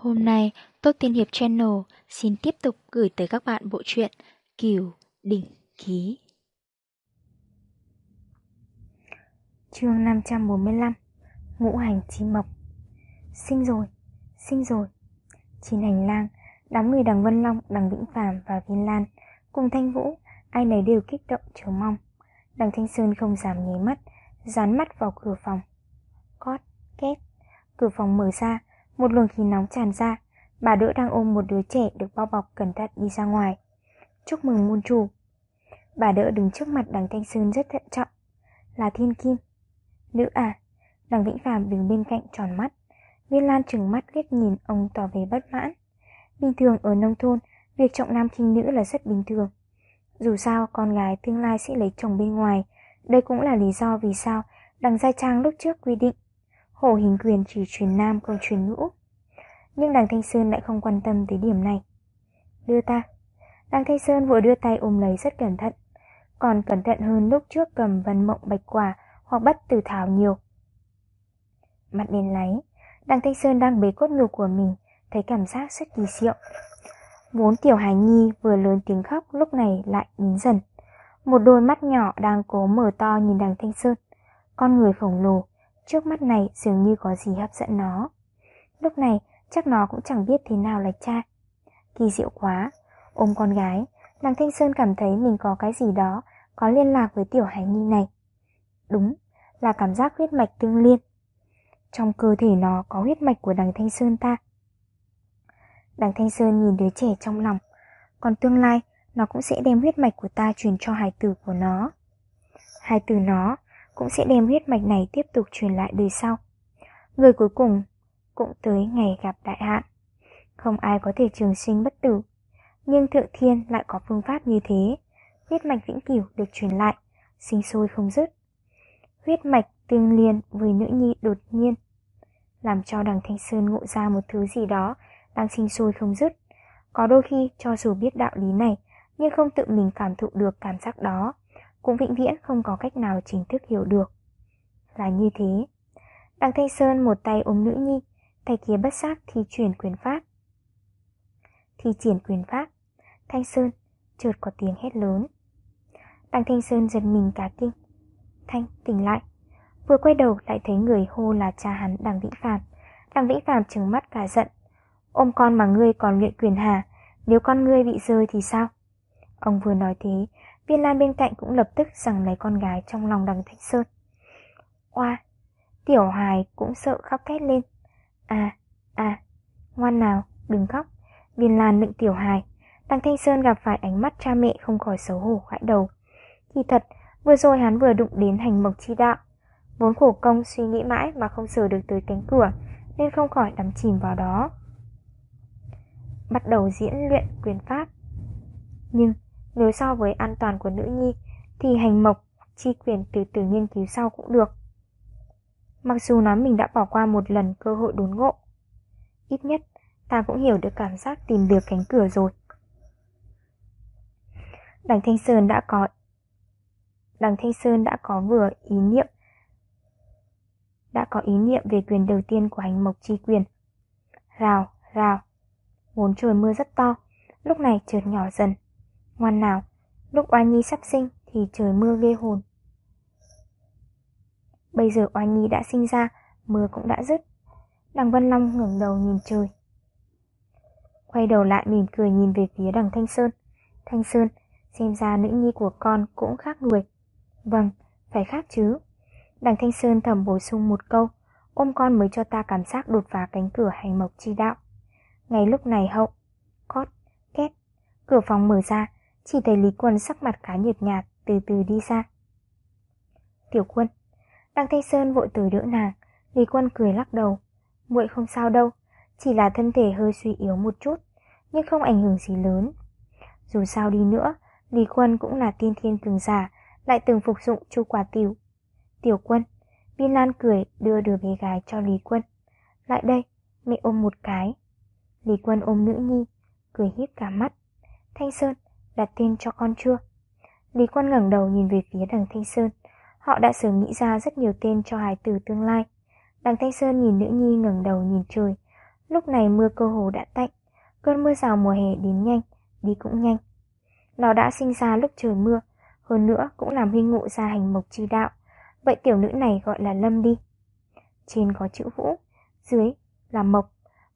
Hôm nay, Tốt Tiên Hiệp Channel xin tiếp tục gửi tới các bạn bộ truyện Kiều Đỉnh Ký. chương 545 Ngũ hành chi mộc Sinh rồi, sinh rồi Trên hành lang, đám người đằng Vân Long, đằng Vĩnh phàm và Viên Lan cùng Thanh Vũ, ai nấy đều kích động chờ mong. Đằng Thanh Sơn không dám nháy mắt, dán mắt vào cửa phòng. Cót, két, cửa phòng mở ra, một luồng khí nóng tràn ra, bà đỡ đang ôm một đứa trẻ được bao bọc cẩn thận đi ra ngoài. Chúc mừng môn chủ. Bà đỡ đứng trước mặt đằng Thanh Sơn rất thận trọng. Là thiên kim. Nữ à? Đằng Vĩnh Phạm đứng bên cạnh tròn mắt. Viên Lan trừng mắt liếc nhìn ông tỏ vẻ bất mãn. Bình thường ở nông thôn, việc trọng nam khinh nữ là rất bình thường. Dù sao, con gái tương lai sẽ lấy chồng bên ngoài. Đây cũng là lý do vì sao đằng Giai Trang lúc trước quy định hồ hình quyền chỉ truyền nam không truyền nữ. Nhưng đằng Thanh Sơn lại không quan tâm tới điểm này. Đưa ta. Đằng Thanh Sơn vừa đưa tay ôm lấy rất cẩn thận. Còn cẩn thận hơn lúc trước cầm vân mộng bạch quả hoặc bắt từ thảo nhiều. Mặt đen láy, đằng Thanh Sơn đang bế cốt nhục của mình, thấy cảm giác rất kỳ diệu. Vốn tiểu hài nhi vừa lớn tiếng khóc lúc này lại nín dần. Một đôi mắt nhỏ đang cố mở to nhìn đằng Thanh Sơn. Con người khổng lồ, trước mắt này dường như có gì hấp dẫn nó. Lúc này, chắc nó cũng chẳng biết thế nào là cha. Kỳ diệu quá, ôm con gái, đằng Thanh Sơn cảm thấy mình có cái gì đó có liên lạc với tiểu hải nhi này. Đúng, là cảm giác huyết mạch tương liên. Trong cơ thể nó có huyết mạch của đằng Thanh Sơn ta. Đằng Thanh Sơn nhìn đứa trẻ trong lòng, còn tương lai nó cũng sẽ đem huyết mạch của ta truyền cho hài tử của nó. Hài tử nó cũng sẽ đem huyết mạch này tiếp tục truyền lại đời sau. Người cuối cùng cũng tới ngày gặp đại hạn. Không ai có thể trường sinh bất tử, nhưng thượng thiên lại có phương pháp như thế. Huyết mạch vĩnh cửu được truyền lại, sinh sôi không dứt. Huyết mạch tương liên với nữ nhi đột nhiên, làm cho đằng Thanh Sơn ngộ ra một thứ gì đó đang sinh sôi không dứt. Có đôi khi cho dù biết đạo lý này, nhưng không tự mình cảm thụ được cảm giác đó, cũng vĩnh viễn không có cách nào chính thức hiểu được. Là như thế. Đằng Thanh Sơn một tay ôm nữ nhi, tay kia bất giác thi chuyển quyền pháp. Thi triển quyền pháp, Thanh Sơn chợt có tiếng hét lớn. Đằng Thanh Sơn giật mình cả kinh. Thanh tỉnh lại. Vừa quay đầu lại thấy người hô là cha hắn Đằng Vĩnh Phạm. Đằng Vĩnh Phạm trừng mắt cả giận. Ôm con mà ngươi còn luyện quyền hà, nếu con ngươi bị rơi thì sao? Ông vừa nói thế, Viên Lan bên cạnh cũng lập tức rằng lấy con gái trong lòng đằng Thanh Sơn. Oa, tiểu hài cũng sợ khóc thét lên. À, à, ngoan nào, đừng khóc. Viên Lan nựng tiểu hài. Đằng Thanh Sơn gặp phải ánh mắt cha mẹ không khỏi xấu hổ gãi đầu. Kỳ thật, vừa rồi hắn vừa đụng đến hành mộc chi đạo. Vốn khổ công suy nghĩ mãi mà không sờ được tới cánh cửa, nên không khỏi đắm chìm vào đó. Bắt đầu diễn luyện quyền pháp. Nhưng nếu so với an toàn của nữ nhi Thì hành mộc chi quyền từ từ nghiên cứu sau cũng được. Mặc dù nói mình đã bỏ qua một lần cơ hội đốn ngộ Ít nhất ta cũng hiểu được cảm giác tìm được cánh cửa rồi. Đằng Thanh Sơn đã có Đằng Thanh Sơn đã có vừa ý niệm Đã có ý niệm về quyền đầu tiên của hành mộc chi quyền. Rào, rào Vốn trời mưa rất to Lúc này chợt nhỏ dần. Ngoan nào, lúc Oa Nhi sắp sinh thì trời mưa ghê hồn. Bây giờ Oa Nhi đã sinh ra, mưa cũng đã dứt. Đằng Vân Long ngẩng đầu nhìn trời. Quay đầu lại mỉm cười nhìn về phía đằng Thanh Sơn. Thanh Sơn, xem ra nữ nhi của con cũng khác người. Vâng, phải khác chứ. Đằng Thanh Sơn thầm bổ sung một câu, ôm con mới cho ta cảm giác đột phá cánh cửa hành mộc chi đạo. Ngay lúc này hậu, cót, két, cửa phòng mở ra, chỉ thấy Lý Quân sắc mặt khá nhợt nhạt, Từ từ đi ra. Tiểu quân, Đăng Thanh Sơn vội tới đỡ nàng. Lý Quân cười lắc đầu. Muội không sao đâu, Chỉ là thân thể hơi suy yếu một chút, Nhưng không ảnh hưởng gì lớn. Dù sao đi nữa, Lý Quân cũng là tiên thiên cường giả, Lại từng phục dụng chu quả tiểu. Tiểu quân Viên Lan cười, đưa đứa bé gái cho Lý Quân. Lại đây, Mẹ ôm một cái. Lý Quân ôm nữ nhi, Cười híp cả mắt. Thanh Sơn đặt tên cho con chưa? Lý Quan ngẩng đầu nhìn về phía đằng Thanh Sơn. Họ đã sớm nghĩ ra rất nhiều tên cho hài tử tương lai. Đằng Thanh Sơn nhìn nữ nhi ngẩng đầu nhìn trời. Lúc này mưa cơ hồ đã tạnh, cơn mưa rào mùa hè đến nhanh, đi cũng nhanh. Nó đã sinh ra lúc trời mưa, hơn nữa cũng làm huynh ngộ ra hành mộc chi đạo, vậy tiểu nữ này gọi là Lâm đi. Trên có chữ Vũ, dưới là mộc,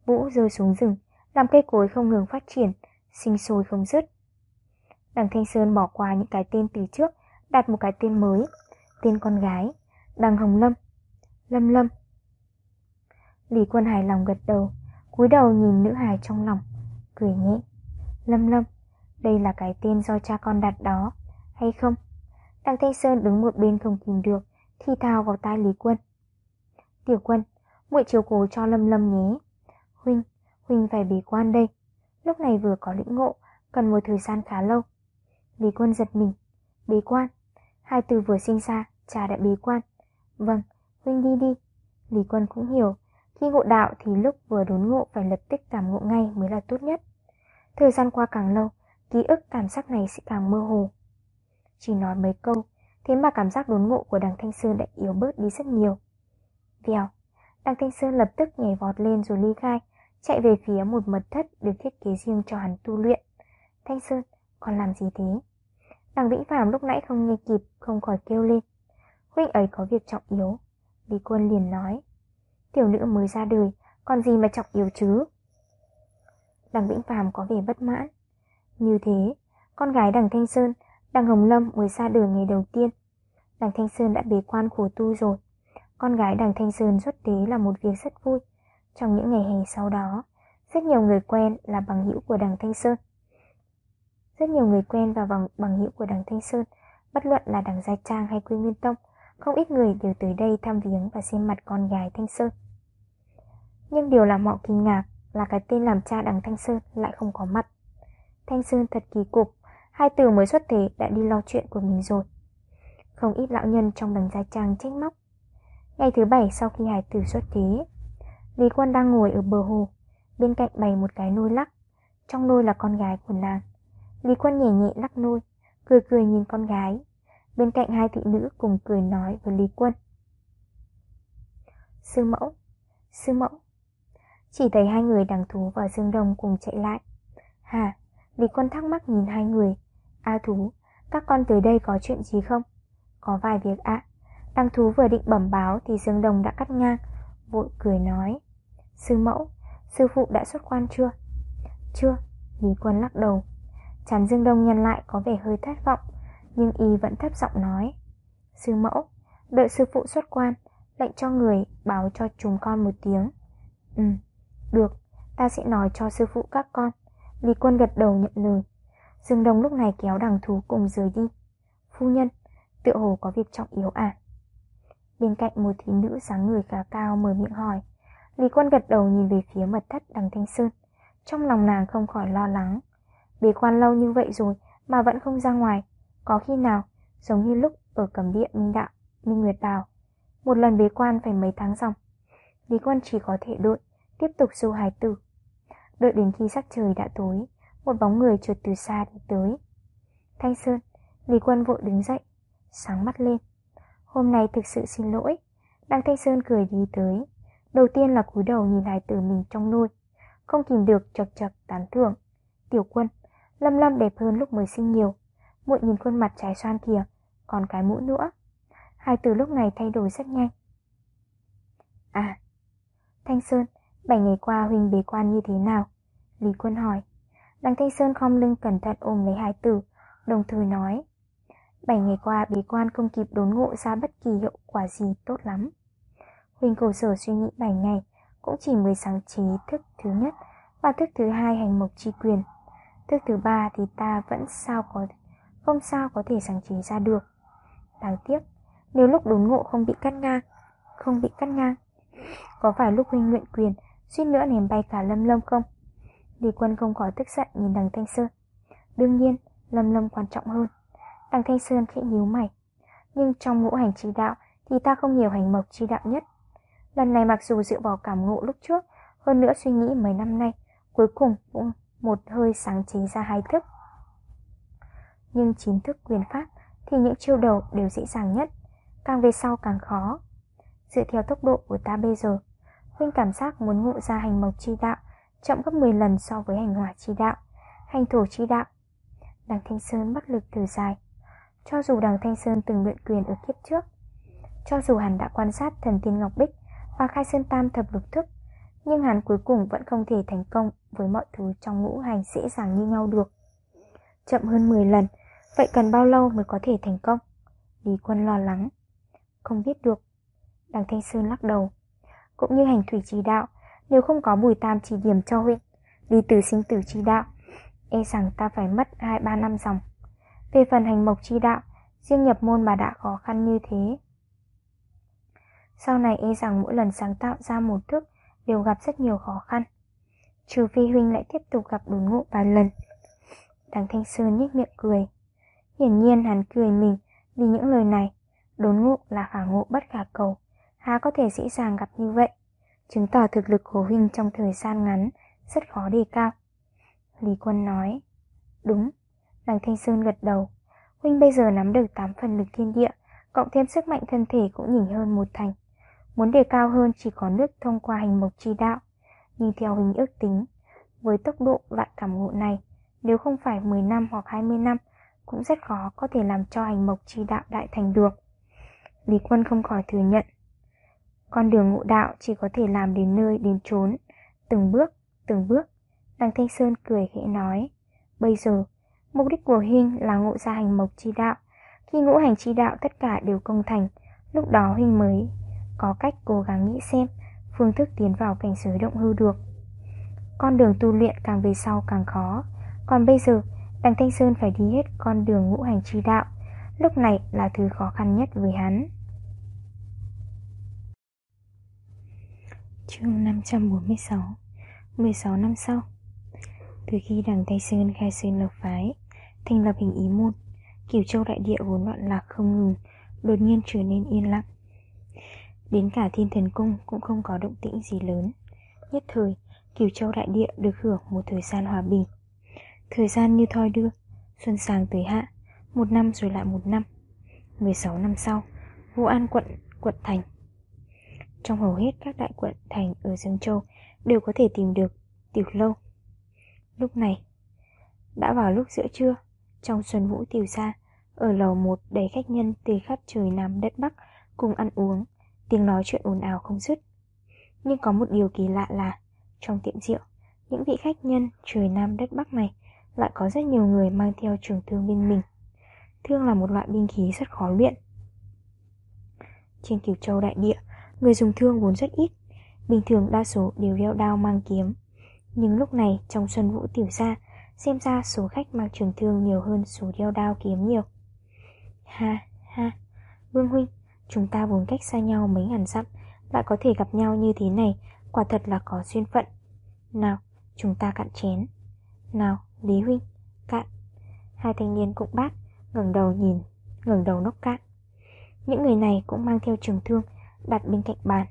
Vũ rơi xuống rừng, làm cây cối không ngừng phát triển, sinh sôi không dứt. Đằng Thanh Sơn bỏ qua những cái tên từ trước, đặt một cái tên mới, tên con gái, Đằng Hồng Lâm, Lâm Lâm. Lý Quân hài lòng gật đầu, cúi đầu nhìn nữ hài trong lòng, cười nhẹ. Lâm Lâm, đây là cái tên do cha con đặt đó, hay không? Đằng Thanh Sơn đứng một bên không kìm được, thi thao vào tai Lý Quân. Tiểu Quân, muội chiều cố cho Lâm Lâm nhé. Huynh, Huynh phải bế quan đây. Lúc này vừa có lĩnh ngộ, cần một thời gian khá lâu. Lý Quân giật mình. Bế quan. Hai từ vừa sinh ra, cha đã bế quan. Vâng, Huynh đi đi. Lý Quân cũng hiểu, khi ngộ đạo thì lúc vừa đốn ngộ phải lập tức cảm ngộ ngay mới là tốt nhất. Thời gian qua càng lâu, ký ức cảm giác này sẽ càng mơ hồ. Chỉ nói mấy câu, thế mà cảm giác đốn ngộ của đằng Thanh Sơn đã yếu bớt đi rất nhiều. Vèo, đằng Thanh Sơn lập tức nhảy vọt lên rồi ly khai, chạy về phía một mật thất được thiết kế riêng cho hắn tu luyện. Thanh Sơn, còn làm gì thế? Đằng Vĩnh Phạm lúc nãy không nghe kịp, không khỏi kêu lên. Huynh ấy có việc trọng yếu. Lý Quân liền nói. Tiểu nữ mới ra đời, còn gì mà trọng yếu chứ? Đằng Vĩnh Phạm có vẻ bất mãn. Như thế, con gái đằng Thanh Sơn, đằng Hồng Lâm mới ra đời ngày đầu tiên. Đằng Thanh Sơn đã bế quan khổ tu rồi. Con gái đằng Thanh Sơn xuất tế là một việc rất vui. Trong những ngày hè sau đó, rất nhiều người quen là bằng hữu của đằng Thanh Sơn. Rất nhiều người quen và bằng, bằng hữu của đằng Thanh Sơn, bất luận là đằng Gia Trang hay Quy Nguyên Tông, không ít người đều tới đây thăm viếng và xem mặt con gái Thanh Sơn. Nhưng điều làm họ kinh ngạc là cái tên làm cha đằng Thanh Sơn lại không có mặt. Thanh Sơn thật kỳ cục, hai từ mới xuất thế đã đi lo chuyện của mình rồi. Không ít lão nhân trong đằng Gia Trang trách móc. Ngày thứ bảy sau khi hải tử xuất thế, Lý Quân đang ngồi ở bờ hồ, bên cạnh bày một cái nôi lắc. Trong nôi là con gái của nàng. Lý Quân nhẹ nhẹ lắc nôi, cười cười nhìn con gái. Bên cạnh hai thị nữ cùng cười nói với Lý Quân. Sư mẫu, sư mẫu. Chỉ thấy hai người đằng thú và Dương Đông cùng chạy lại. Hà, Lý Quân thắc mắc nhìn hai người. A thú, các con tới đây có chuyện gì không? Có vài việc ạ. À. Đằng thú vừa định bẩm báo thì Dương Đông đã cắt ngang, vội cười nói. Sư mẫu, sư phụ đã xuất quan chưa? Chưa, Lý Quân lắc đầu. Chán Dương Đông nhăn lại có vẻ hơi thất vọng, nhưng y vẫn thấp giọng nói. Sư mẫu, đợi sư phụ xuất quan, lệnh cho người báo cho chúng con một tiếng. Ừ, được, ta sẽ nói cho sư phụ các con. Lý Quân gật đầu nhận lời. Dương Đông lúc này kéo đằng thú cùng rời đi. Phu nhân, tựa hồ có việc trọng yếu à? Bên cạnh một thị nữ dáng người khá cao mở miệng hỏi. Lý Quân gật đầu nhìn về phía mật thất đằng Thanh Sơn. Trong lòng nàng không khỏi lo lắng. Bế quan lâu như vậy rồi mà vẫn không ra ngoài. Có khi nào, giống như lúc ở cẩm địa Minh Đạo, Minh Nguyệt Đào. Một lần bế quan phải mấy tháng xong. Lý Quân chỉ có thể đợi, tiếp tục du hài tử. Đợi đến khi sắc trời đã tối, một bóng người trượt từ xa đi tới. Thanh Sơn, Lý Quân vội đứng dậy, sáng mắt lên. Hôm nay thực sự xin lỗi. Đăng Thanh Sơn cười đi tới. Đầu tiên là cúi đầu nhìn hài tử mình trong nôi. Không kìm được chật chật tán thưởng. Tiểu quân, Lâm Lâm đẹp hơn lúc mới sinh nhiều. Muội nhìn khuôn mặt trái xoan kìa, còn cái mũi nữa. Hai từ lúc này thay đổi rất nhanh. À, Thanh Sơn, bảy ngày qua Huỳnh bế quan như thế nào? Lý Quân hỏi. Đằng Thanh Sơn khom lưng cẩn thận ôm lấy hai tử, đồng thời nói. Bảy ngày qua bế quan không kịp đốn ngộ ra bất kỳ hiệu quả gì tốt lắm. Huỳnh cổ sở suy nghĩ bảy ngày, cũng chỉ mới sáng chế thức thứ nhất và thức thứ hai hành mộc chi quyền. Thức thứ ba thì ta vẫn sao có không sao có thể sáng chế ra được. Đáng tiếc, nếu lúc đốn ngộ không bị cắt ngang, không bị cắt ngang, có phải lúc huynh luyện quyền suýt nữa ném bay cả Lâm Lâm không? Lý Quân không khỏi tức giận nhìn đằng Thanh Sơn. Đương nhiên, Lâm Lâm quan trọng hơn. Đằng Thanh Sơn khẽ nhíu mày. Nhưng trong ngũ hành chi đạo thì ta không hiểu hành mộc chi đạo nhất. Lần này mặc dù dựa vào cảm ngộ lúc trước, hơn nữa suy nghĩ mấy năm nay, cuối cùng cũng một hơi sáng chế ra hai thức. Nhưng chín thức quyền pháp thì những chiêu đầu đều dễ dàng nhất, càng về sau càng khó. Dựa theo tốc độ của ta bây giờ, Huynh cảm giác muốn ngộ ra hành mộc chi đạo chậm gấp 10 lần so với hành hỏa chi đạo, hành thổ chi đạo. Đằng Thanh Sơn bất lực thở dài. Cho dù đằng Thanh Sơn từng luyện quyền ở kiếp trước, cho dù hắn đã quan sát thần tiên Ngọc Bích và khai sơn tam thập lục thức, nhưng hắn cuối cùng vẫn không thể thành công với mọi thứ trong ngũ hành dễ dàng như nhau được. Chậm hơn 10 lần, vậy cần bao lâu mới có thể thành công? Lý quân lo lắng. Không biết được. Đằng Thanh Sơn lắc đầu. Cũng như hành thủy chỉ đạo, nếu không có bùi tam chỉ điểm cho huynh, đi từ sinh tử chỉ đạo, e rằng ta phải mất 2-3 năm dòng. Về phần hành mộc chi đạo, riêng nhập môn bà đã khó khăn như thế. Sau này e rằng mỗi lần sáng tạo ra một thức đều gặp rất nhiều khó khăn. Trừ phi huynh lại tiếp tục gặp đốn ngộ vài lần. Đằng Thanh Sơn nhếch miệng cười. Hiển nhiên hắn cười mình vì những lời này. Đốn ngộ là khả ngộ bất khả cầu. Há có thể dễ dàng gặp như vậy. Chứng tỏ thực lực của huynh trong thời gian ngắn rất khó đề cao. Lý Quân nói. Đúng. Đằng Thanh Sơn gật đầu. Huynh bây giờ nắm được 8 phần lực thiên địa, cộng thêm sức mạnh thân thể cũng nhỉnh hơn một thành. Muốn đề cao hơn chỉ có nước thông qua hành mộc chi đạo. Nhưng theo hình ước tính, với tốc độ loại cảm ngộ này, nếu không phải 10 năm hoặc 20 năm, cũng rất khó có thể làm cho hành mộc chi đạo đại thành được. Lý Quân không khỏi thừa nhận. Con đường ngộ đạo chỉ có thể làm đến nơi đến chốn, từng bước, từng bước. Đằng Thanh Sơn cười khẽ nói, bây giờ, mục đích của Huynh là ngộ ra hành mộc chi đạo. Khi ngũ hành chi đạo tất cả đều công thành, lúc đó Huynh mới có cách cố gắng nghĩ xem phương thức tiến vào cảnh giới động hư được. Con đường tu luyện càng về sau càng khó, còn bây giờ Đằng Thanh Sơn phải đi hết con đường ngũ hành chi đạo, lúc này là thứ khó khăn nhất với hắn. Chương 546 16 năm sau Từ khi đằng Tây Sơn khai sơn lập phái Thành lập hình ý môn Kiểu châu đại địa vốn loạn lạc không ngừng Đột nhiên trở nên yên lặng Đến cả thiên thần cung cũng không có động tĩnh gì lớn. Nhất thời, Cửu Châu Đại Địa được hưởng một thời gian hòa bình. Thời gian như thoi đưa Xuân sang tới hạ Một năm rồi lại một năm. 16 năm sau Vũ An quận, quận thành. Trong hầu hết các đại quận thành ở Dương Châu Đều có thể tìm được tiểu lâu. Lúc này Đã vào lúc giữa trưa Trong Xuân Vũ tiểu gia Ở lầu một đầy khách nhân từ khắp trời Nam đất Bắc Cùng ăn uống Tiếng nói chuyện ồn ào không dứt. Nhưng có một điều kỳ lạ là, Trong tiệm rượu, Những vị khách nhân trời Nam đất Bắc này Lại có rất nhiều người mang theo trường thương bên mình. Thương là một loại binh khí rất khó luyện. Trên Kiều Châu đại địa, Người dùng thương vốn rất ít. Bình thường đa số đều đeo đao mang kiếm. Nhưng lúc này, trong Xuân Vũ tiểu gia, Xem ra số khách mang trường thương nhiều hơn số đeo đao kiếm nhiều. Ha ha, Vương Huynh Chúng ta vốn cách xa nhau mấy ngàn dặm Lại có thể gặp nhau như thế này Quả thật là có duyên phận. Nào chúng ta cạn chén. Nào Lý Huynh cạn. Hai thanh niên cũng bát ngẩng đầu nhìn ngẩng đầu nốc cạn. Những người này cũng mang theo trường thương Đặt bên cạnh bàn.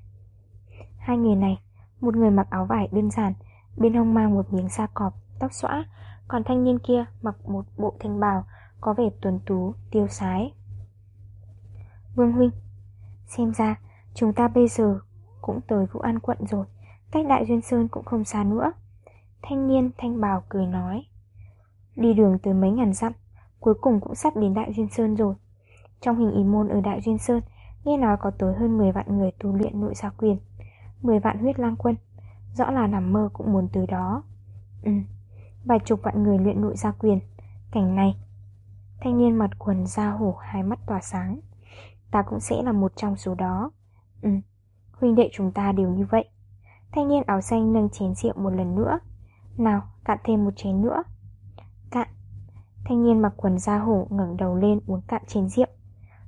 Hai người này Một người mặc áo vải đơn giản Bên hông mang một miếng da cọp Tóc xõa Còn thanh niên kia mặc một bộ thanh bào Có vẻ tuần tú, tiêu sái. Vương Huynh Xem ra, chúng ta bây giờ cũng tới Vũ An quận rồi. Cách Đại Duyên Sơn cũng không xa nữa. Thanh niên thanh bào cười nói. Đi đường tới mấy ngàn dặm, Cuối cùng cũng sắp đến Đại Duyên Sơn rồi. Trong hình ý môn ở Đại Duyên Sơn, Nghe nói có tới hơn 10 vạn người tu luyện nội gia quyền 10 vạn huyết lang quân. Rõ là nằm mơ cũng muốn từ đó. Ừ Vài chục vạn người luyện nội gia quyền. Cảnh này, Thanh niên mặt quần da hổ hai mắt tỏa sáng. Ta cũng sẽ là một trong số đó. Ừ Huynh đệ chúng ta đều như vậy. Thanh niên áo xanh nâng chén rượu một lần nữa. Nào, cạn thêm một chén nữa. Cạn. Thanh niên mặc quần da hổ ngẩng đầu lên uống cạn chén rượu.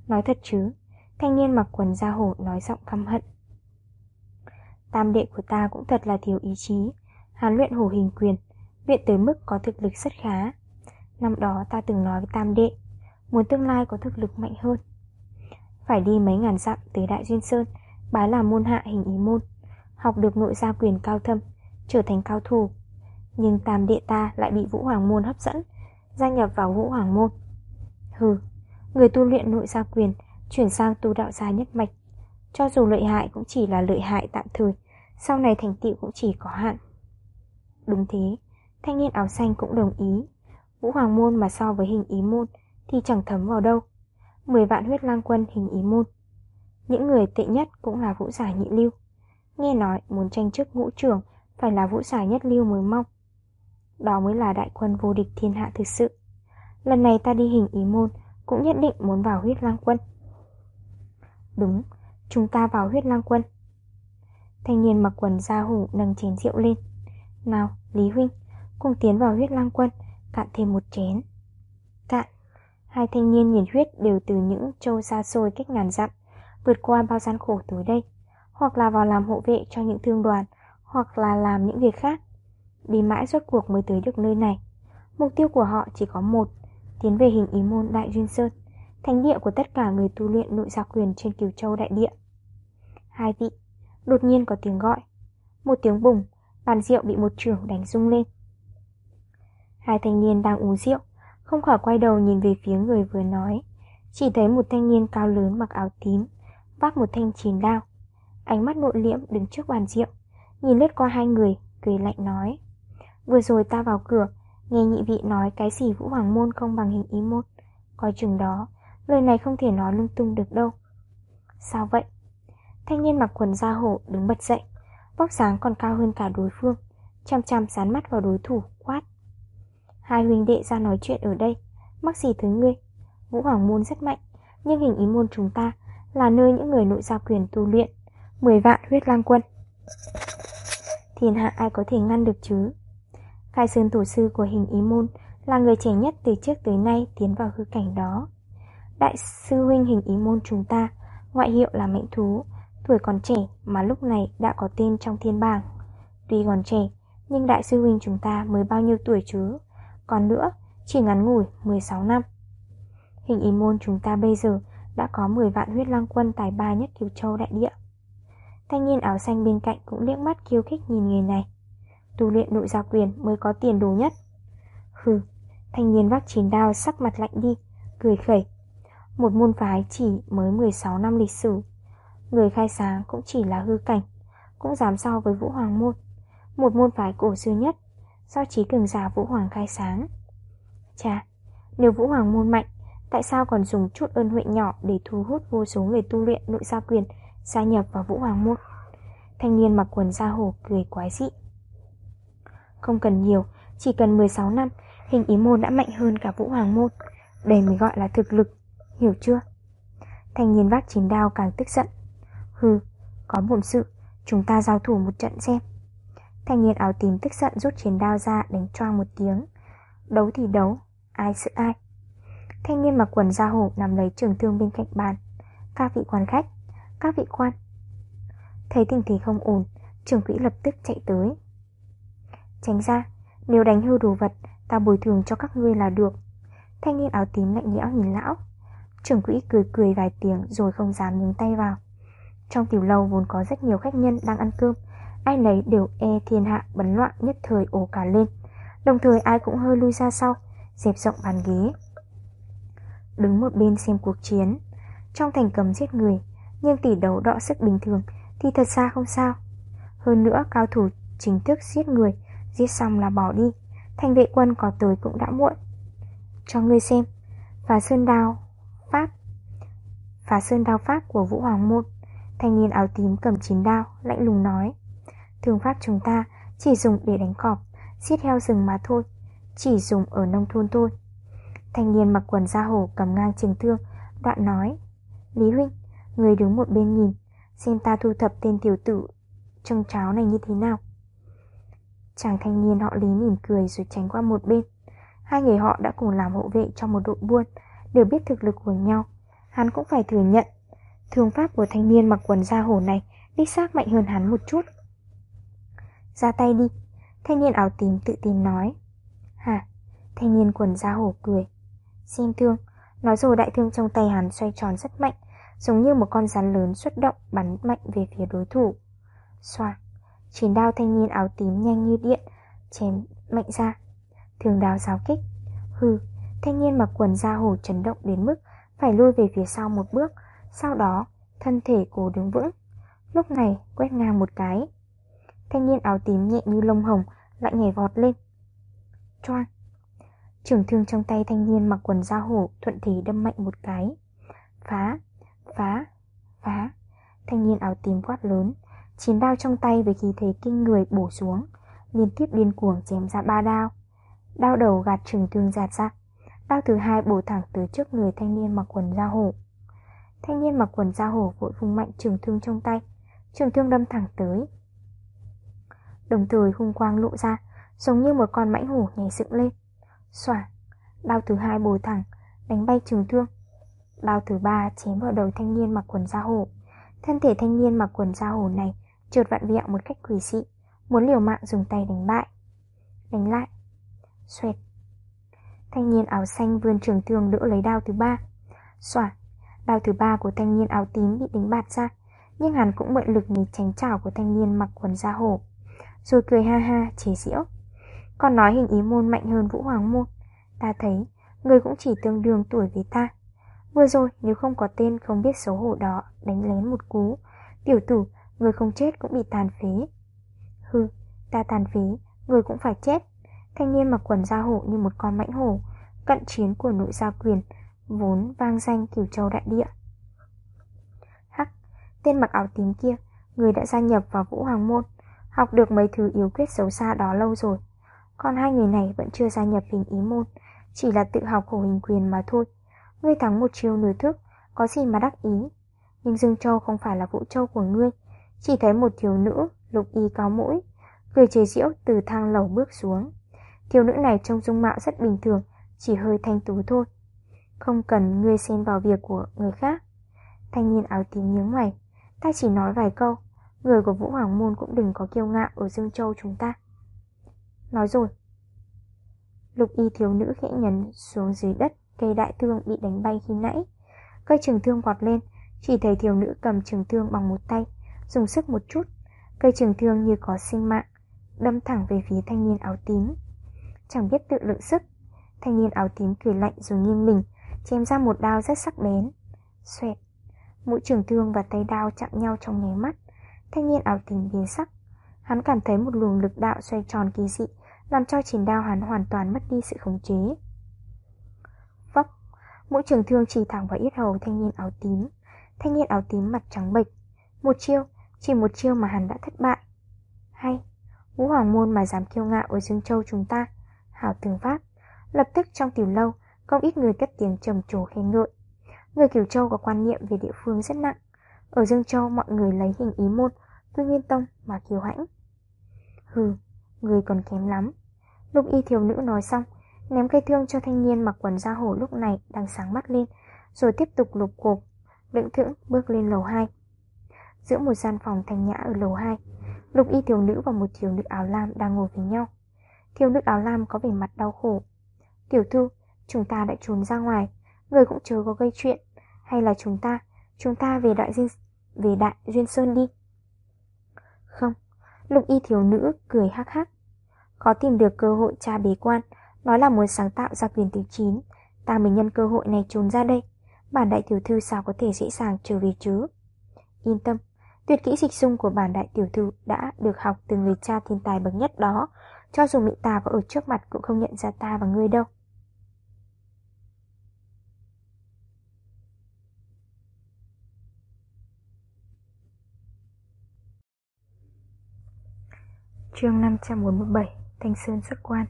Nói thật chứ, Thanh niên mặc quần da hổ nói giọng căm hận. Tam đệ của ta cũng thật là thiếu ý chí. Hán luyện hổ hình quyền, Luyện tới mức có thực lực rất khá. Năm đó ta từng nói với tam đệ, Muốn tương lai có thực lực mạnh hơn phải đi mấy ngàn dặm tới Đại Duyên Sơn Bái làm môn hạ hình ý môn, Học được nội gia quyền cao thâm, Trở thành cao thủ. Nhưng tam địa ta lại bị Vũ Hoàng Môn hấp dẫn, Gia nhập vào Vũ Hoàng Môn. Hừ, Người tu luyện nội gia quyền, Chuyển sang tu đạo gia nhất mạch. Cho dù lợi hại cũng chỉ là lợi hại tạm thời, Sau này thành tựu cũng chỉ có hạn. Đúng thế, Thanh niên áo xanh cũng đồng ý. Vũ Hoàng Môn mà so với hình ý môn Thì chẳng thấm vào đâu. 10 vạn huyết lang quân hình ý môn. Những người tệ nhất cũng là vũ giả nhị lưu. Nghe nói muốn tranh chức ngũ trưởng Phải là vũ giả nhất lưu mới mong. Đó mới là đại quân vô địch thiên hạ thực sự. Lần này ta đi hình ý môn Cũng nhất định muốn vào huyết lang quân. Đúng, Chúng ta vào huyết lang quân. Thanh niên mặc quần da hủ nâng chén rượu lên. Nào, Lý Huynh, Cùng tiến vào huyết lang quân, Cạn thêm một chén. Hai thanh niên nhiệt huyết đều từ những châu xa xôi cách ngàn dặm, Vượt qua bao gian khổ tới đây, Hoặc là vào làm hộ vệ cho những thương đoàn, Hoặc là làm những việc khác. Đi mãi rốt cuộc mới tới được nơi này. Mục tiêu của họ chỉ có một, Tiến về hình ý môn Đại Duyên Sơn, Thánh địa của tất cả người tu luyện nội gia quyền trên Kiều Châu Đại Địa. Hai vị, Đột nhiên có tiếng gọi. Một tiếng bùng, Bàn rượu bị một trưởng đánh rung lên. Hai thanh niên đang uống rượu. Không khỏi quay đầu nhìn về phía người vừa nói. Chỉ thấy một thanh niên cao lớn mặc áo tím, Vác một thanh chiến đao. Ánh mắt nội liễm đứng trước bàn rượu, Nhìn lướt qua hai người, Cười lạnh nói. Vừa rồi ta vào cửa, Nghe nhị vị nói cái gì Vũ Hoàng Môn không bằng hình ý môn. Coi chừng đó, Lời này không thể nói lung tung được đâu. Sao vậy? Thanh niên mặc quần da hổ đứng bật dậy, Vóc dáng còn cao hơn cả đối phương, Chăm chăm sán mắt vào đối thủ, quát. Hai huynh đệ ra nói chuyện ở đây. Mắc gì thứ ngươi? Vũ Hoàng Môn rất mạnh, Nhưng hình ý môn chúng ta Là nơi những người nội gia quyền tu luyện. 10 vạn huyết lang quân. Thiên hạ ai có thể ngăn được chứ? Khai Sơn Tổ sư của hình ý môn Là người trẻ nhất từ trước tới nay Tiến vào hư cảnh đó. Đại sư huynh hình ý môn chúng ta, Ngoại hiệu là mệnh thú, Tuổi còn trẻ mà lúc này đã có tên trong thiên bảng. Tuy còn trẻ, Nhưng đại sư huynh chúng ta mới bao nhiêu tuổi chứ? Còn nữa, Chỉ ngắn ngủi 16 năm. Hình ý môn chúng ta bây giờ Đã có 10 vạn huyết lang quân tài ba nhất Kiều Châu đại địa. Thanh niên áo xanh bên cạnh cũng liếc mắt kiêu khích nhìn người này. Tu luyện nội gia quyền mới có tiền đồ nhất. Hừ, Thanh niên vác chín đao sắc mặt lạnh đi, Cười khẩy. Một môn phái chỉ mới 16 năm lịch sử. Người khai sáng cũng chỉ là hư cảnh, Cũng dám so với Vũ Hoàng Môn. Một môn phái cổ xưa nhất Do trí cường giả Vũ Hoàng khai sáng. Chà Nếu Vũ Hoàng Môn mạnh Tại sao còn dùng chút ơn huệ nhỏ Để thu hút vô số người tu luyện nội gia quyền Gia nhập vào Vũ Hoàng Môn? Thanh niên mặc quần da hổ cười quái dị. Không cần nhiều Chỉ cần 16 năm Hình ý môn đã mạnh hơn cả Vũ Hoàng Môn. Đây mới gọi là thực lực Hiểu chưa? Thanh niên vác chín đao càng tức giận. Hừ, có bổn sự, chúng ta giao thủ một trận xem. Thanh niên áo tím tức giận rút chiến đao ra đánh choang một tiếng. Đấu thì đấu, ai sợ ai. Thanh niên mặc quần da hổ nằm lấy trường thương bên cạnh bàn. Các vị quan khách, các vị quan. Thấy tình thế không ổn, trưởng quỹ lập tức chạy tới. Tránh ra, nếu đánh hư đồ vật, ta bồi thường cho các ngươi là được. Thanh niên áo tím lạnh lẽo nhìn lão. Trưởng quỹ cười cười vài tiếng rồi không dám nhúng tay vào. Trong tiểu lâu vốn có rất nhiều khách nhân đang ăn cơm Ai nấy đều e thiên hạ bấn loạn nhất thời ổ cả lên. Đồng thời ai cũng hơi lui ra sau Dẹp rộng bàn ghế. Đứng một bên xem cuộc chiến. Trong thành cầm giết người Nhưng tỷ đấu đọ sức bình thường Thì thật ra không sao. Hơn nữa cao thủ chính thức giết người Giết xong là bỏ đi. Thành vệ quân có tới cũng đã muộn. Cho ngươi xem Phá sơn đao Pháp Phá sơn đao Pháp của Vũ Hoàng Môn. Thanh niên áo tím cầm chín đao, lạnh lùng nói. Thương pháp chúng ta chỉ dùng để đánh cọp, xiết heo rừng mà thôi Chỉ dùng ở nông thôn thôi. Thanh niên mặc quần da hổ cầm ngang trường thương, đoạn nói Lý huynh, người đứng một bên nhìn Xem ta thu thập tên tiểu tử trông cháo này như thế nào. Chàng thanh niên họ Lý mỉm cười rồi tránh qua một bên. Hai người họ đã cùng làm hộ vệ trong một đội buôn Đều biết thực lực của nhau. Hắn cũng phải thừa nhận Thương pháp của thanh niên mặc quần da hổ này Đích xác mạnh hơn hắn một chút. Ra tay đi. Thanh niên áo tím tự tin nói. Hả? Thanh niên quần da hổ cười. Xem thương. Nói rồi đại thương trong tay hắn xoay tròn rất mạnh, Giống như một con rắn lớn xuất động, Bắn mạnh về phía đối thủ. Xoa Chiến đao thanh niên áo tím nhanh như điện, Chém mạnh ra. Thường đao giáo kích. Hừ, Thanh niên mặc quần da hổ chấn động đến mức Phải lui về phía sau một bước, sau đó thân thể cô đứng vững. Lúc này quét ngang một cái. Thanh niên áo tím nhẹ như lông hồng Lại nhảy vọt lên. Choang. Trường thương trong tay thanh niên mặc quần da hổ Thuận thế đâm mạnh một cái. Phá, phá, phá. Thanh niên áo tím quát lớn Chín đao trong tay với khí thế kinh người bổ xuống Liên tiếp điên cuồng chém ra ba đao. Đao đầu gạt trường thương giạt ra. Đao thứ hai bổ thẳng tới trước người thanh niên mặc quần da hổ. Thanh niên mặc quần da hổ vội vùng mạnh trường thương trong tay. Trường thương đâm thẳng tới Đồng thời hung quang lộ ra, Giống như một con mãnh hổ nhảy dựng lên. Xoảng, Đao thứ hai bổ thẳng, Đánh bay trường thương. Đao thứ ba chém vào đầu thanh niên mặc quần da hổ. Thân thể thanh niên mặc quần da hổ này Trượt vặn vẹo một cách quỷ dị, Muốn liều mạng dùng tay đánh bại. Đánh lại. Xoẹt. Thanh niên áo xanh vươn trường thương đỡ lấy đao thứ ba. Xoảng, Đao thứ ba của thanh niên áo tím bị đánh bạt ra, Nhưng hắn cũng mượn lực để tránh trảo của thanh niên mặc quần da hổ. Rồi cười ha ha chế giễu. Còn nói hình ý môn mạnh hơn vũ hoàng môn. Ta thấy, Người cũng chỉ tương đương tuổi với ta. Vừa rồi, nếu không có tên không biết xấu hổ đó, Đánh lén một cú, Tiểu tử, Người không chết cũng bị tàn phế. Hừ, Ta tàn phế, Người cũng phải chết. Thanh niên mặc quần da hổ như một con mãnh hổ, Cận chiến của nội gia quyền, Vốn vang danh cửu châu đại địa. Hắc, Tên mặc áo tím kia, Người đã gia nhập vào vũ hoàng môn. Học được mấy thứ yếu quyết xấu xa đó lâu rồi. Còn hai người này vẫn chưa gia nhập hình ý môn, Chỉ là tự học khổ hình quyền mà thôi. Ngươi thắng một chiêu nửa thức, Có gì mà đắc ý? Nhưng Dương Châu không phải là vũ châu của ngươi, Chỉ thấy một thiếu nữ, lục y cáo mũi, Cười chế giễu từ thang lầu bước xuống. Thiếu nữ này trông dung mạo rất bình thường, Chỉ hơi thanh tú thôi. Không cần ngươi xen vào việc của người khác. Thanh niên áo tím nhướng mày, Ta chỉ nói vài câu Người của Vũ Hoàng Môn cũng đừng có kiêu ngạo Ở Dương Châu chúng ta. Nói rồi, Lục y thiếu nữ khẽ nhấn xuống dưới đất, Cây đại thương bị đánh bay khi nãy. Cây trường thương quạt lên, Chỉ thấy thiếu nữ cầm trường thương bằng một tay, Dùng sức một chút. Cây trường thương như có sinh mạng, Đâm thẳng về phía thanh niên áo tím. Chẳng biết tự lượng sức, Thanh niên áo tím cười lạnh rồi nghiêng mình, Chém ra một đao rất sắc bén. Xoẹt, Mũi trường thương và tay đao chạm nhau trong nháy mắt. Thanh niên áo tím biến sắc. Hắn cảm thấy một luồng lực đạo xoay tròn kỳ dị, Làm cho chiến đao hắn hoàn toàn mất đi sự khống chế. Vóc Mũi trường thương chỉ thẳng vào yết hầu thanh niên áo tím. Thanh niên áo tím mặt trắng bệch. Một chiêu, Chỉ một chiêu mà hắn đã thất bại. Hay Vũ Hoàng Môn mà dám kiêu ngạo ở Dương Châu chúng ta. Hảo tường pháp Lập tức trong tiểu lâu, Không ít người cất tiếng trầm trồ khen ngợi. Người Kiều Châu có quan niệm về địa phương rất nặng. Ở Dương Châu, mọi người lấy hình ý môn Quy Nguyên Tông mà kiêu hãnh. Hừ, người còn kém lắm. Lục y thiếu nữ nói xong Ném cây thương cho thanh niên mặc quần da hổ lúc này đang sáng mắt lên Rồi tiếp tục lục cuộc. Lưỡng thưởng bước lên lầu 2 Giữa một gian phòng thanh nhã ở lầu 2 Lục y thiếu nữ và một thiếu nữ áo lam đang ngồi với nhau Thiếu nữ áo lam có vẻ mặt đau khổ. Tiểu thư, chúng ta đã trốn ra ngoài Người cũng chớ có gây chuyện. Hay là chúng ta, chúng ta về đại duyên, về đại duyên sơn đi. Không, lục y thiếu nữ cười hắc hắc. Có tìm được cơ hội tra bế quan. Nói là muốn sáng tạo ra quyền thứ 9 Ta mới nhân cơ hội này trốn ra đây. Bản đại tiểu thư sao có thể dễ dàng trở về chứ? Yên tâm. Tuyệt kỹ dịch dung của bản đại tiểu thư đã được học từ người cha thiên tài bậc nhất đó. Cho dù mị ta có ở trước mặt cũng không nhận ra ta và ngươi đâu. Chương 547 Thanh Sơn xuất quan.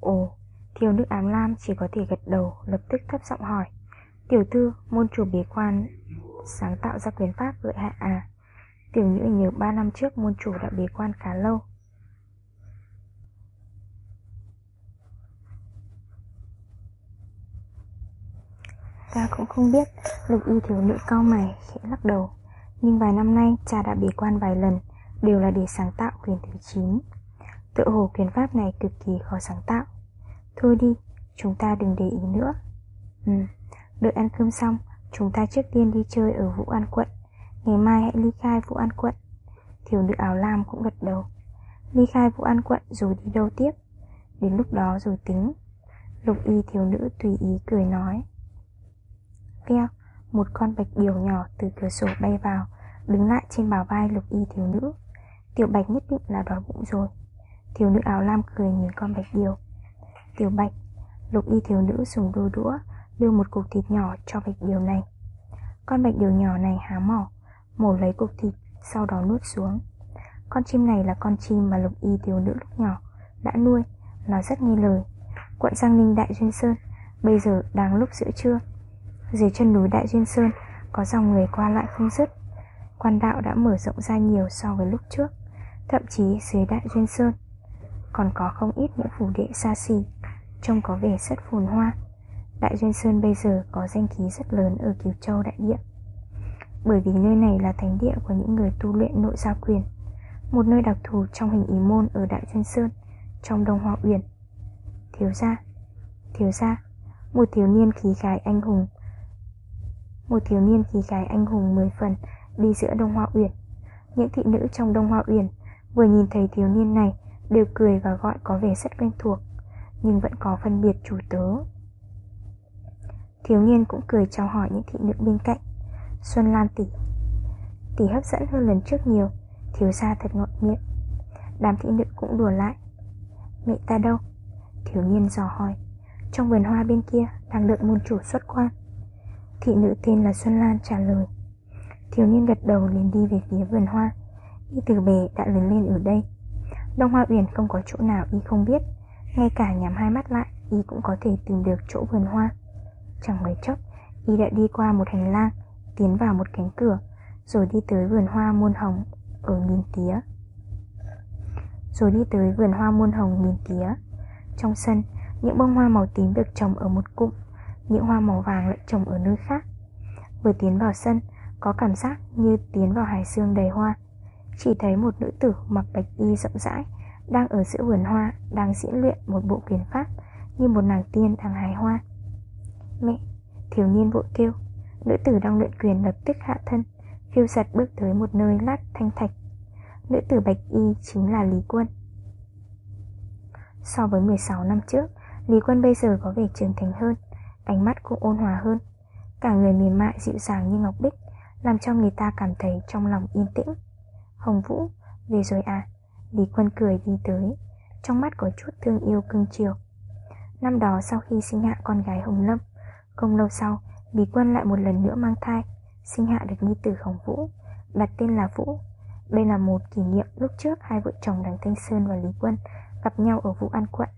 Ồ, thiếu nữ ám lam chỉ có thể gật đầu Lập tức thấp giọng hỏi. Tiểu thư, môn chủ bế quan Sáng tạo ra quyền pháp lợi hại à? Tiểu nữ nhớ 3 năm trước môn chủ đã bế quan khá lâu. Ta cũng không biết Lục y thiếu nữ cao mày khẽ lắc đầu. Nhưng vài năm nay cha đã bế quan vài lần Đều là để sáng tạo quyền thứ 9 Tự hồ quyền pháp này cực kỳ khó sáng tạo. Thôi đi, Chúng ta đừng để ý nữa. Ừ Đợi ăn cơm xong, Chúng ta trước tiên đi chơi ở Vũ An quận. Ngày mai hãy ly khai Vũ An quận. Thiếu nữ áo lam cũng gật đầu. Ly khai Vũ An quận rồi đi đâu tiếp? Đến lúc đó rồi tính. Lục y thiếu nữ tùy ý cười nói. Veo Một con bạch điều nhỏ từ cửa sổ bay vào, Đứng lại trên bào vai lục y thiếu nữ. Tiểu Bạch nhất định là đói bụng rồi. Thiếu nữ áo lam cười nhìn con Bạch Điều. Tiểu Bạch, Lục y thiếu nữ dùng đôi đũa Đưa một cục thịt nhỏ cho Bạch Điều này. Con Bạch Điều nhỏ này há mỏ, Mổ lấy cục thịt, Sau đó nuốt xuống. Con chim này là con chim mà lục y thiếu nữ lúc nhỏ Đã nuôi, Nó rất nghe lời. Quận Giang Ninh, Đại Duyên Sơn, Bây giờ đang lúc giữa trưa. Dưới chân núi Đại Duyên Sơn Có dòng người qua lại không dứt. Quan đạo đã mở rộng ra nhiều so với lúc trước. Thậm chí dưới Đại Duyên Sơn. Còn có không ít những phủ đệ xa xỉ, Trông có vẻ rất phồn hoa. Đại Duyên Sơn bây giờ có danh khí rất lớn ở Kiều Châu Đại Địa. Bởi vì nơi này là thánh địa của những người tu luyện nội gia quyền, Một nơi đặc thù trong hình ý môn ở Đại Duyên Sơn, Trong Đông Hoa Uyển. Thiếu gia Thiếu gia, Một thiếu niên khí khái anh hùng, Một thiếu niên khí khái anh hùng mười phần Đi giữa Đông Hoa Uyển. Những thị nữ trong Đông Hoa Uyển Vừa nhìn thấy thiếu niên này, Đều cười và gọi có vẻ rất quen thuộc, Nhưng vẫn có phân biệt chủ tớ. Thiếu niên cũng cười chào hỏi những thị nữ bên cạnh. Xuân Lan tỷ Tỷ hấp dẫn hơn lần trước nhiều, Thiếu gia thật ngọt miệng. Đám thị nữ cũng đùa lại. Mẹ ta đâu? Thiếu niên dò hỏi. Trong vườn hoa bên kia, đang đợi môn chủ xuất quan. Thị nữ tên là Xuân Lan trả lời. Thiếu niên gật đầu liền đi về phía vườn hoa. Y từ bề đã lớn lên ở đây, Đông Hoa Uyển không có chỗ nào Y không biết. Ngay cả nhắm hai mắt lại, Y cũng có thể tìm được chỗ vườn hoa. Chẳng mấy chốc, Y đã đi qua một hành lang, Tiến vào một cánh cửa, Rồi đi tới vườn hoa muôn hồng Ở nghìn tía. Rồi đi tới vườn hoa muôn hồng nghìn tía. Trong sân, Những bông hoa màu tím được trồng ở một cụm, Những hoa màu vàng lại trồng ở nơi khác. Vừa tiến vào sân, Có cảm giác như tiến vào hải xương đầy hoa. Chỉ thấy một nữ tử mặc bạch y rộng rãi Đang ở giữa vườn hoa Đang diễn luyện một bộ quyền pháp Như một nàng tiên đang hái hoa. Mẹ, thiếu niên vội kêu. Nữ tử đang luyện quyền lập tức hạ thân Phiêu giật bước tới một nơi lát thanh thạch. Nữ tử bạch y chính là Lý Quân. So với 16 năm trước Lý Quân bây giờ có vẻ trưởng thành hơn Ánh mắt cũng ôn hòa hơn. Cả người mềm mại dịu dàng như ngọc bích Làm cho người ta cảm thấy trong lòng yên tĩnh. Hồng Vũ, về rồi à Lý Quân cười đi tới Trong mắt có chút thương yêu cưng chiều Năm đó sau khi sinh hạ con gái Hồng Lâm không lâu sau, Lý Quân lại một lần nữa mang thai, sinh hạ được nhi tử Hồng Vũ, đặt tên là Vũ. Đây là một kỷ niệm lúc trước hai vợ chồng Đằng Thanh Sơn và Lý Quân gặp nhau ở Vũ An Quận.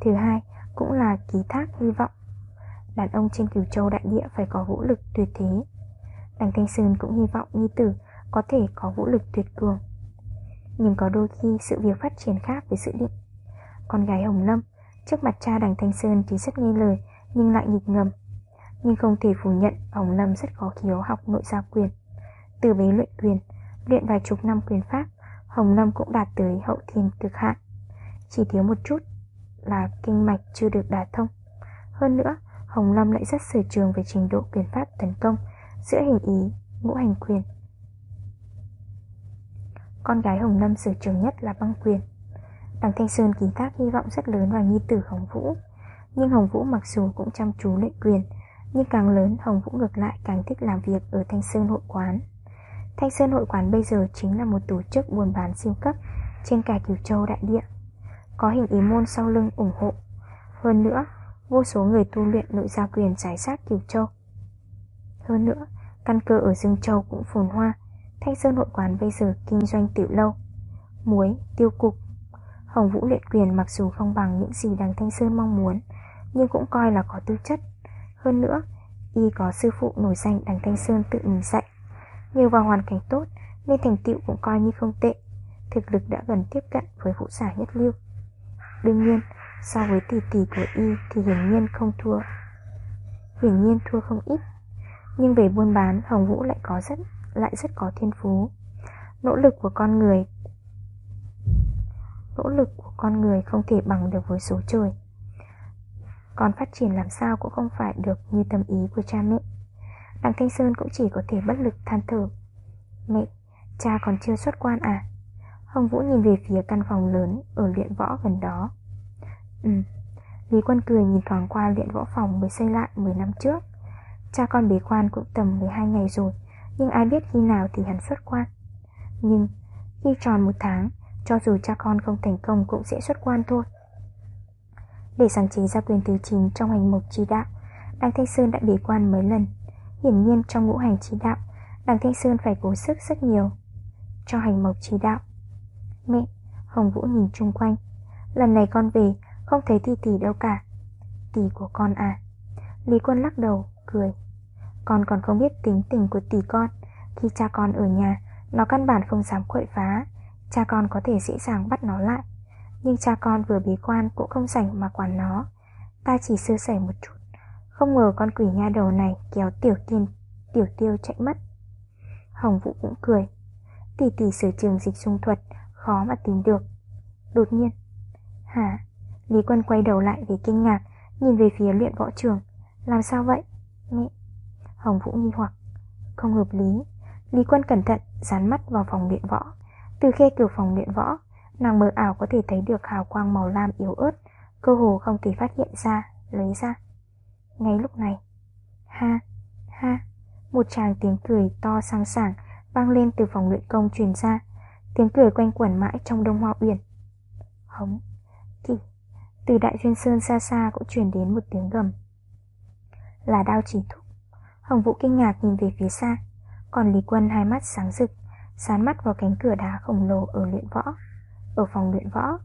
Thứ hai, cũng là ký thác hy vọng. Đàn ông trên cửu châu đại địa phải có vũ lực tuyệt thế. Đằng Thanh Sơn cũng hy vọng nhi tử có thể có vũ lực tuyệt cường. Nhưng có đôi khi sự việc phát triển khác với sự định. Con gái Hồng Lâm, trước mặt cha đằng Thanh Sơn thì rất nghe lời, nhưng lại nghịch ngầm. Nhưng không thể phủ nhận Hồng Lâm rất có khiếu học nội gia quyền. Từ bế luyện quyền, luyện vài chục năm quyền pháp, Hồng Lâm cũng đạt tới hậu thiên cực hạn. Chỉ thiếu một chút là kinh mạch chưa được đả thông. Hơn nữa, Hồng Lâm lại rất sở trường về trình độ quyền pháp tấn công giữa hình ý, ngũ hành quyền. Con gái Hồng Lâm sở trường nhất là băng quyền. Đằng Thanh Sơn ký thác hy vọng rất lớn vào nhi tử Hồng Vũ. Nhưng Hồng Vũ mặc dù cũng chăm chú luyện quyền Nhưng càng lớn Hồng Vũ ngược lại càng thích làm việc ở Thanh Sơn Hội Quán. Thanh Sơn Hội Quán bây giờ chính là một tổ chức buôn bán siêu cấp trên cả Kiều Châu đại địa Có hình ý môn sau lưng ủng hộ. Hơn nữa, vô số người tu luyện nội gia quyền giải sát Kiều Châu. Hơn nữa, căn cơ ở Dương Châu cũng phồn hoa Thanh Sơn Hội Quán bây giờ kinh doanh tiểu lâu Muối, tiêu cục Hồng Vũ luyện quyền mặc dù không bằng những gì đằng Thanh Sơn mong muốn nhưng cũng coi là có tư chất. Hơn nữa, y có sư phụ nổi danh đằng Thanh Sơn tự mình dạy. Nhờ vào hoàn cảnh tốt nên thành tựu cũng coi như không tệ, thực lực đã gần tiếp cận với vũ giả nhất lưu. Đương nhiên, so với tỷ tỷ của y thì hiển nhiên không thua. Hiển nhiên thua không ít, nhưng về buôn bán Hồng Vũ lại có rất lại rất có thiên phú. Nỗ lực của con người Nỗ lực của con người không thể bằng được với số trời. Còn phát triển làm sao cũng không phải được như tâm ý của cha mẹ. Đặng Thanh Sơn cũng chỉ có thể bất lực than thở. Mẹ, cha còn chưa xuất quan à? Hồng Vũ nhìn về phía căn phòng lớn ở luyện võ gần đó. Ừ, Lý Quân cười nhìn thoáng qua luyện võ phòng mới xây lại 10 năm trước. Cha con bế quan cũng tầm 12 ngày rồi nhưng ai biết khi nào thì hắn xuất quan Nhưng Khi tròn một tháng, cho dù cha con không thành công cũng sẽ xuất quan thôi. Để sáng chế ra quyền thứ 9 trong hành mục trí đạo, Đăng Thanh Sơn đã bế quan mấy lần. Hiển nhiên trong ngũ hành trí đạo, Đăng Thanh Sơn phải cố sức rất nhiều. Cho hành mộc trí đạo. Mẹ, Hồng Vũ nhìn chung quanh. Lần này con về, không thấy tỷ tỷ đâu cả. Tỷ của con à? Lý Quân lắc đầu, cười. Con còn không biết tính tình của tỷ con. Khi cha con ở nhà, nó căn bản không dám quậy phá. Cha con có thể dễ dàng bắt nó lại. Nhưng cha con vừa bế quan cũng không rảnh mà quản nó. Ta chỉ sơ sẩy một chút. Không ngờ con quỷ nha đầu này kéo tiểu tiên, tiểu tiêu chạy mất. Hồng Vũ cũng cười. Tỷ tỷ sở trường dịch dung thuật, khó mà tìm được. Đột nhiên. Hả? Lý Quân quay đầu lại vì kinh ngạc, nhìn về phía luyện võ trường. Làm sao vậy? Mẹ. Hồng Vũ nghi hoặc. Không hợp lý. Lý Quân cẩn thận dán mắt vào phòng luyện võ. Từ khe cửa phòng luyện võ, nàng mờ ảo có thể thấy được hào quang màu lam yếu ớt, cơ hồ không thể phát hiện ra, lấy ra. Ngay lúc này, ha, ha, một tràng tiếng cười to sang sảng vang lên từ phòng luyện công truyền ra, tiếng cười quanh quẩn mãi trong đông hoa uyển. Hống, kỳ, từ đại duyên sơn xa xa cũng truyền đến một tiếng gầm. Là đao chỉ thúc. Hồng Vũ kinh ngạc nhìn về phía xa, còn Lý Quân hai mắt sáng rực, sán mắt vào cánh cửa đá khổng lồ ở luyện võ. Ở phòng luyện võ,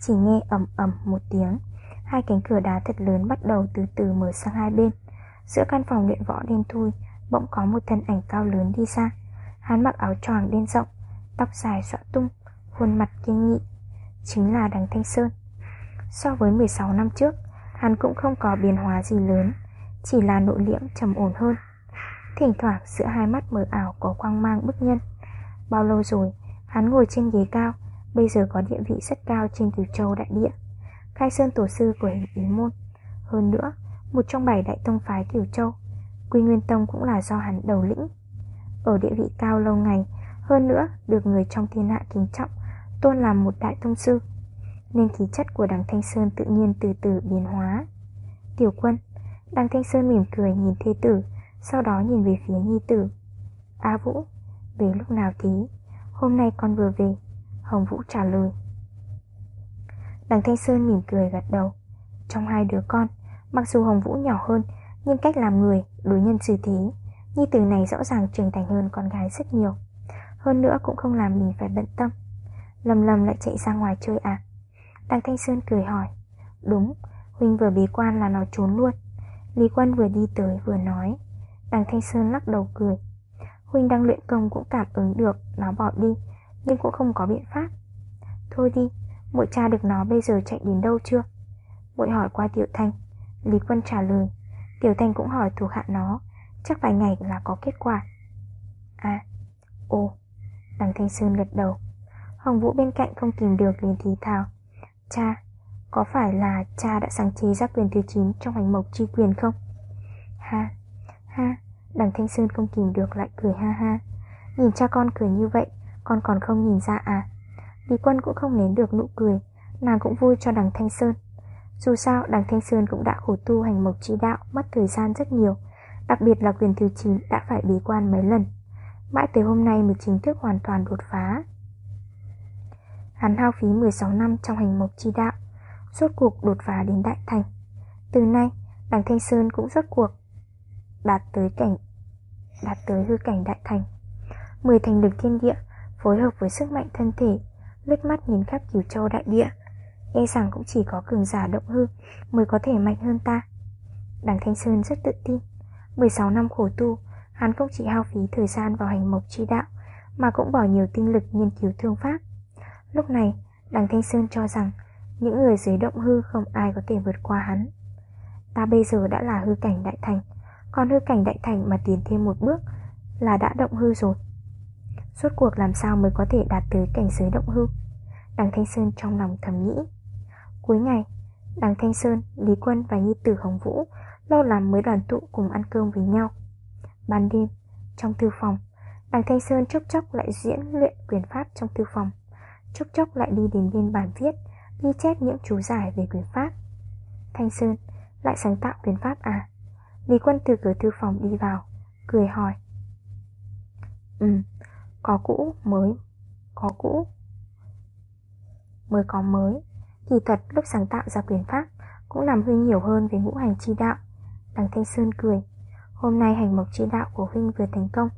chỉ nghe ầm ầm một tiếng, hai cánh cửa đá thật lớn bắt đầu từ từ mở sang hai bên. Giữa căn phòng luyện võ đen thui, bỗng có một thân ảnh cao lớn đi ra. Hắn mặc áo choàng đen rộng, tóc dài xõa tung, khuôn mặt kiên nghị, chính là Đằng Thanh Sơn. So với 16 năm trước, hắn cũng không có biến hóa gì lớn, chỉ là nội liễm trầm ổn hơn. Thỉnh thoảng giữa hai mắt mờ ảo có quang mang bức nhân. Bao lâu rồi, hắn ngồi trên ghế cao, bây giờ có địa vị rất cao trên cửu châu đại địa. Khai Sơn tổ sư của hình ý môn. Hơn nữa, một trong bảy đại tông phái cửu châu, Quy Nguyên Tông cũng là do hắn đầu lĩnh. Ở địa vị cao lâu ngày, hơn nữa được người trong thiên hạ kính trọng, tôn làm một đại tông sư. Nên khí chất của đằng Thanh Sơn tự nhiên từ từ biến hóa. Tiểu quân, đằng Thanh Sơn mỉm cười nhìn thê tử, sau đó nhìn về phía nhi tử. A Vũ, về lúc nào tí? Hôm nay con vừa về. Hồng Vũ trả lời. Đằng Thanh Sơn mỉm cười gật đầu. Trong hai đứa con, mặc dù Hồng Vũ nhỏ hơn, nhưng cách làm người, đối nhân xử thế, nhi tử này rõ ràng trưởng thành hơn con gái rất nhiều. Hơn nữa cũng không làm mình phải bận tâm. Lầm lầm lại chạy ra ngoài chơi à? Đằng Thanh Sơn cười hỏi. Đúng, Huynh vừa bế quan là nó trốn luôn. Lý Quân vừa đi tới vừa nói. Đằng Thanh Sơn lắc đầu cười. Huynh đang luyện công cũng cảm ứng được nó bỏ đi, nhưng cũng không có biện pháp. Thôi đi, muội cha được nó bây giờ chạy đến đâu chưa? Muội hỏi qua Tiểu Thanh. Lý Quân trả lời. Tiểu Thanh cũng hỏi thuộc hạ nó, chắc vài ngày là có kết quả. À, ồ, đằng Thanh Sơn gật đầu. Hồng Vũ bên cạnh không kìm được liền thì thào. Cha, có phải là cha đã sáng chế ra quyền thứ 9 trong hành mộc chi quyền không? Ha, ha, đằng Thanh Sơn không kìm được lại cười ha ha. Nhìn cha con cười như vậy, con còn không nhìn ra à? Lý Quân cũng không nén được nụ cười, nàng cũng vui cho đằng Thanh Sơn. Dù sao, đằng Thanh Sơn cũng đã khổ tu hành mộc trí đạo, mất thời gian rất nhiều, đặc biệt là quyền thứ 9 đã phải bế quan mấy lần. Mãi tới hôm nay mới chính thức hoàn toàn đột phá. Hắn hao phí 16 năm trong hành mộc chi đạo, rốt cuộc đột phá đến đại thành. Từ nay, đằng Thanh Sơn cũng rốt cuộc đạt tới cảnh đạt tới hư cảnh đại thành. Mười thành lực thiên địa phối hợp với sức mạnh thân thể, lướt mắt nhìn khắp cửu châu đại địa, e rằng cũng chỉ có cường giả động hư mới có thể mạnh hơn ta. Đằng Thanh Sơn rất tự tin, 16 năm khổ tu, hắn không chỉ hao phí thời gian vào hành mộc chi đạo, mà cũng bỏ nhiều tinh lực nghiên cứu thương pháp. Lúc này, đằng Thanh Sơn cho rằng những người dưới động hư không ai có thể vượt qua hắn. Ta bây giờ đã là hư cảnh đại thành, còn hư cảnh đại thành mà tiến thêm một bước là đã động hư rồi. Suốt cuộc làm sao mới có thể đạt tới cảnh giới động hư? Đằng Thanh Sơn trong lòng thầm nghĩ. Cuối ngày, đằng Thanh Sơn, Lý Quân và Nhi Tử Hồng Vũ lâu lắm mới đoàn tụ cùng ăn cơm với nhau. Ban đêm, trong thư phòng, đằng Thanh Sơn chốc chốc lại diễn luyện quyền pháp trong thư phòng, chốc chốc lại đi đến bên bàn viết, ghi chép những chú giải về quyền pháp. Thanh Sơn lại sáng tạo quyền pháp à? Lý Quân từ cửa thư phòng đi vào, cười hỏi. Ừ, có cũ mới, có cũ. Mới có mới Kỳ thật lúc sáng tạo ra quyền pháp Cũng làm Huynh hiểu hơn về ngũ hành chi đạo. Đằng Thanh Sơn cười Hôm nay hành mộc chi đạo của Huynh vừa thành công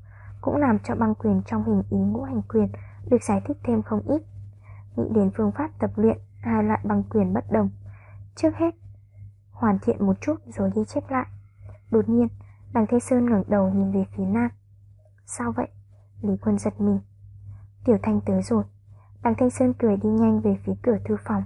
Cũng làm cho băng quyền trong hình ý ngũ hành quyền Được giải thích thêm không ít. Nghĩ đến phương pháp tập luyện Hai loại băng quyền bất đồng. Trước hết Hoàn thiện một chút rồi ghi chép lại. Đột nhiên, Đằng Thanh Sơn ngẩng đầu nhìn về phía nam. Sao vậy? Lý Quân giật mình. Tiểu Thanh tới rồi. Đằng Thanh Sơn cười đi nhanh về phía cửa thư phòng.